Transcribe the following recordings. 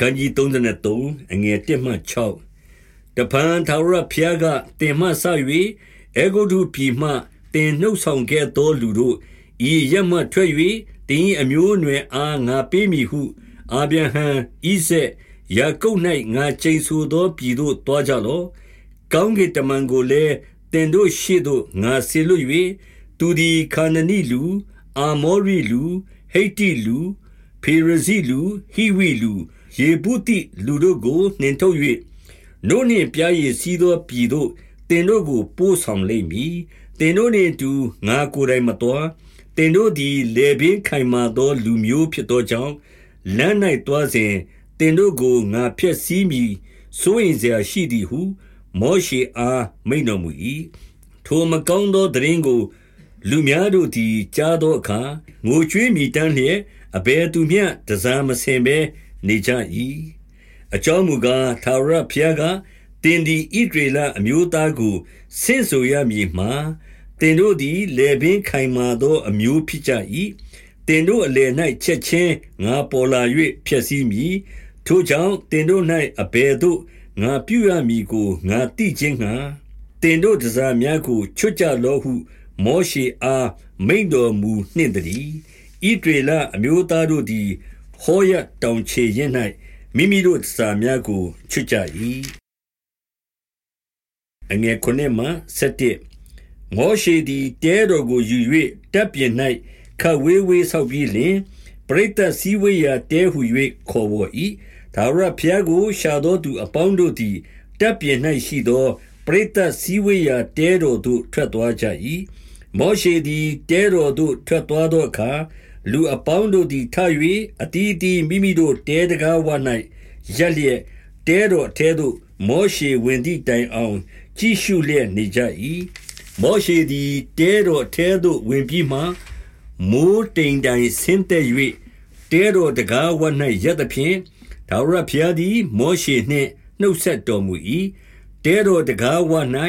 အခန်းကြီး33အငယ်1မှ6တပန်သာရဖျားကတင်မှဆ၍အေဂုတုပြည်မှတင်နှုတ်ဆောင်ခဲ့သောလူတို့ဤရမထွက်၍တင်းအမျိုးအနွယ်အားငါပေးမည်ဟု အာဗြဟံဣဇက်ယာကုပ်၌ငါချိန်ဆသောပြည်သို့တွားကြလော့ကောင်းကင်တမန်ကိုလည်းတင်တို့ရှိသို့ငါဆေလွတ်၍သူသည်ခါနနိလူ အာမောရိလူဟိတ္တိလူ ဖေရဇိလူဟိဝိလူယေပုတိလူတို့ကိုနှင်ထုတ်၍နို့နှင့်ပြားရည်စီးသောပြည်တို့တင်တို့ကိုပို့ဆောင်လိမ့်မည်တင်တို့နှင့်တူငါကိုယ်တိုင်မတော်တင်တို့သည်လေပင်ခိုင်မာသောလူမျိုးဖြစ်သောကြောင့်လမ်း၌တွားစဉ်တင်တို့ကိုငါဖျက်ဆီးမည်စိုးရင်စရာရှိသည်ဟု မောရှေအားမိန့်တော်မူ၏ထိုမကောင်းသောတရင်ကို လူများတို့သည်ကြားသောအခါငိုကြွေးမိတမ်းလျက်အဘယ်သူမျှတစားမစင်ဘဲနေကြ၏အကြောင်းမူကားသာရဖျားကတင်ဒီဣဒရေလအမျိုးသားကိုဆင့်ဆိုရမည်မှာတင်တို့သည်လေပင်ခိုင်မာသောအမျိုးဖြစ်ကြ၏တင်တို့အလယ်၌ချက်ချင်းငါပေါ်လာ၍ဖြစ်စည်းမည်ထိုကြောင့်တင်တို့၌အဘယ်သို့ငါပြုရမည်ကိုငါသိခြင်းငှာတင်တို့တစားများကိုချွတ်ကြလောဟု မောရှေအားမိန်တော်မူနှင့်တည်းဣဒရေလအမျိုးသားတို့သည်ဟောရတောင်ချေရင်၌မိမိတို့စာများကိုချွတ်ကြ၏အငယ်ခုနှစ်မှ7မောရှေသည်တဲတော်ကိုယူ၍တပ်ပြင်၌ခဝေးဝေးဆောက်ပြီးလင်ပရိသတ်စည်းဝေးရာတဲဟု၍ခေါ်ဝေါ်၏ဒါဝရဖျားကိုရှာသောသူအပေါင်းတို့သည်တပ်ပြင်၌ရှိသောပရိသတ်စည်းဝေးရာတဲတော်သို့ထွက်သွားကြ၏ မောရှေသည်တဲတော်သို့ထွက်သွားသောအခါလူအပေါင်းတို့သည်ထ၍အတီးတီမိမိတို့တဲတကားဝ၌ရက်လျက်တဲတော်အထဲသို့မောရှေဝင်သည့်တိုင်အောင် ကြည့်ရှုလျက်နေကြ၏မောရှေသည်တဲတော်အထဲသို့ဝင်ပြီးမှမိုးတိမ်တိုင်ဆင်းသက်၍တဲတော်တကားဝ၌ရက်သဖြင့်ဒါဝရဖျားသည်မောရှေနှင့်နှုတ်ဆက်တော်မူ၏ တဲတော်တကားဝ၌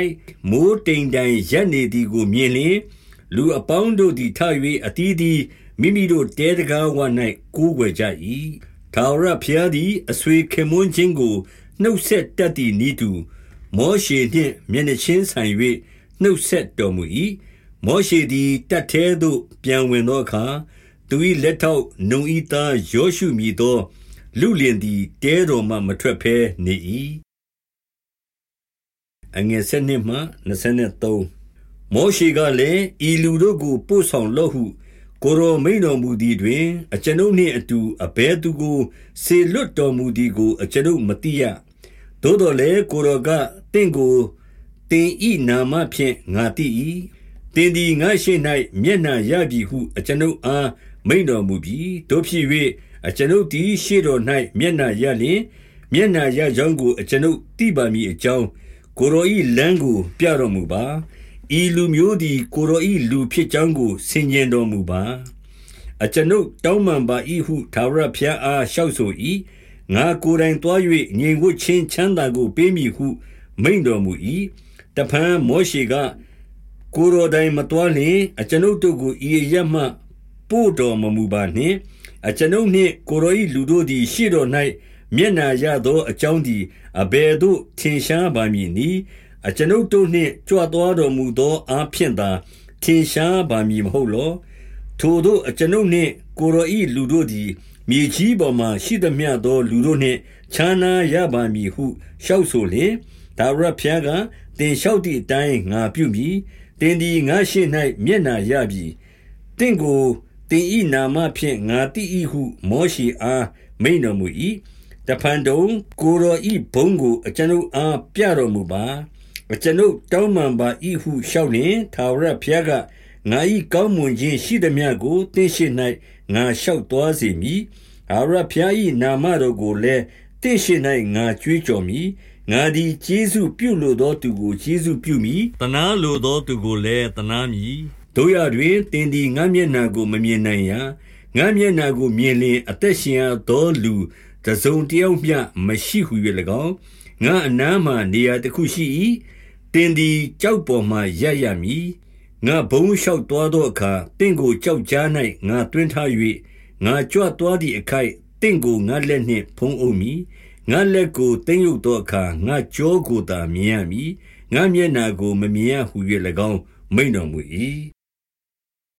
မိုးတိမ်တိုင်ရက်နေသည်ကိုမြင်လျင်လူအပေါင်းတို့သည်ထ၍အတီးတီမိမိတို့တဲတကားဝ၌ကိုးကွယ်ကြ၏ထာဝရဘုရားသည်အဆွေခင်မွန်းခြင်းကိုနှုတ်ဆက်တတ်သည့်ဤသူမောရှေနှင့်မျက်နှချင်းဆိုင်၍နှုတ်ဆက်တော်မူ၏မောရှေသည်တတ်သေးသို့ပြန်ဝင်သောအခါသူ၏လက်ထောက်နှုံဤသားယောရှုမည်သော လူလင်သည်တဲတော်မှမထွက်ဘဲနေ၏ အငယ်7မှ23မောရှေကလည်းဤလူတို့ကိုပို့ဆောင်လော့ဟုကိုရောမိန်တော်မူသည်တွင် အကျွန်ုပ်နှင့်အတူအဘဲသူကိုစေလွတ်တော်မူသည်ကို အကျွန်ုပ်မသိရသို့တော်လည်းကိုရောကတင့်ကိုတင်ဤနာမဖြင့်ငါသိ၏တင်ဒီငါရှိ၌မျက်နှာရပြီဟု အကျွန်ုပ်အားမိန်တော်မူပြီးတို့ဖြစ်၍အကျွန်ုပ်သည်ရှေ့တော်၌မျက်နှာရလျင်မျက်နှာရကြောင်းကိုအကျွန်ုပ်သိပါမည်အကြောင်း ကိုရောဤလမ်းကို ပြတော်မူပါဤလူမျိုးသည် ကိုရောဤလူဖြစ်ကြောင်းကိုဆင်ញင်တော်မူပါအကျွန်ုပ်တောင်းပန်ပါ၏ဟုသာရဖျားအားလျှောက်ဆို၏ငါကိုယ်တိုင်တွား၍ငြိမ်ဝှချင်းချမ်းသာကိုပေးမည်ဟု မိန်တော်မူ၏တဖန်မောရှေကကိုယ်တော်တိုင်မတွားလျင်အကျွန်ုပ်တို့ကိုဤရမှ ပို့တော်မမူပါနှင့်အကျွန်ုပ်နှင့်ကိုရောဤလူတို့သည် ရှေ့တော်၌ မျက်နာရသောအကြောင်းသည်အဘယ်သို့ထင်ရှားပါမည်နည်းအကျွန်ုပ်တို့နှင့်ကြွသွားတော်မူသောအားဖြင့်သာထင်ရှားပါမည်မဟုတ်လောထိုတို့အကျွန်ုပ်နှင့်ကိုရောဤလူတို့သည်မြေကြီးပေါ်မှရှိသမျှသော လူတို့နှင့်ခြားနာရပါမည်ဟုလျှောက်ဆိုလျင်ဒါဝရဖျားကတင်လျှောက်သည့်အတိုင်းငါပြုမည်တင်သည်ငါရှိ၌မျက်နာရပြီတင့်ကိုတင်ဤနာမဖြင့်ငါတိဤဟု မောရှိအားမိန်တော်မူ၏ တဖန်တုံကိုရောဤဘုံကိုအကျွန်ုပ်အားပြတော်မူပါအကျွန်ုပ်တောင်းပန်ပါ၏ဟုလျှောက်လျင်သာဝရဘုရားကငါ၏ကောင်းမွန်ခြင်းရှိသည်များကိုသင်ရှိ၌ငါလျှောက်သွားစေမည်သာဝရဘုရား၏နာမတော်ကိုလည်းသင်ရှိ၌ငါကြွေးကြော်မည်ငါသည်ကျေးဇူးပြုလိုသောသူကိုကျေးဇူးပြုမည်တနာလိုသောသူကိုလည်းတနာမည်တို့ရတွင်တင်ဒီငါမျက်နာကိုမမြင်နိုင်ရငါမျက်နာကိုမြင်လျင်အသက်ရှင်ရသောလူ တစုံတယောက်မျှမရှိဟု၍၎င်းငါအနားမှနေရာတစ်ခုရှိ၏တင်သည်ကြောက်ပေါ်မှရက်ရမည်ငါဘုံလျှောက်သွားသောအခါတင့်ကိုကြောက်ကြား၌ငါတွင်ထား၍ငါကြွသွားသည့်အခိုက်တင့်ကိုငါလက်နှင့်ဖုံးအုပ်မည်ငါလက်ကိုတင်းရုပ်သောအခါငါကြောကိုသာမြင်ရမည်ငါမျက်နာကိုမမြင်ရဟု၍၎င်းမိန်တော်မူ၏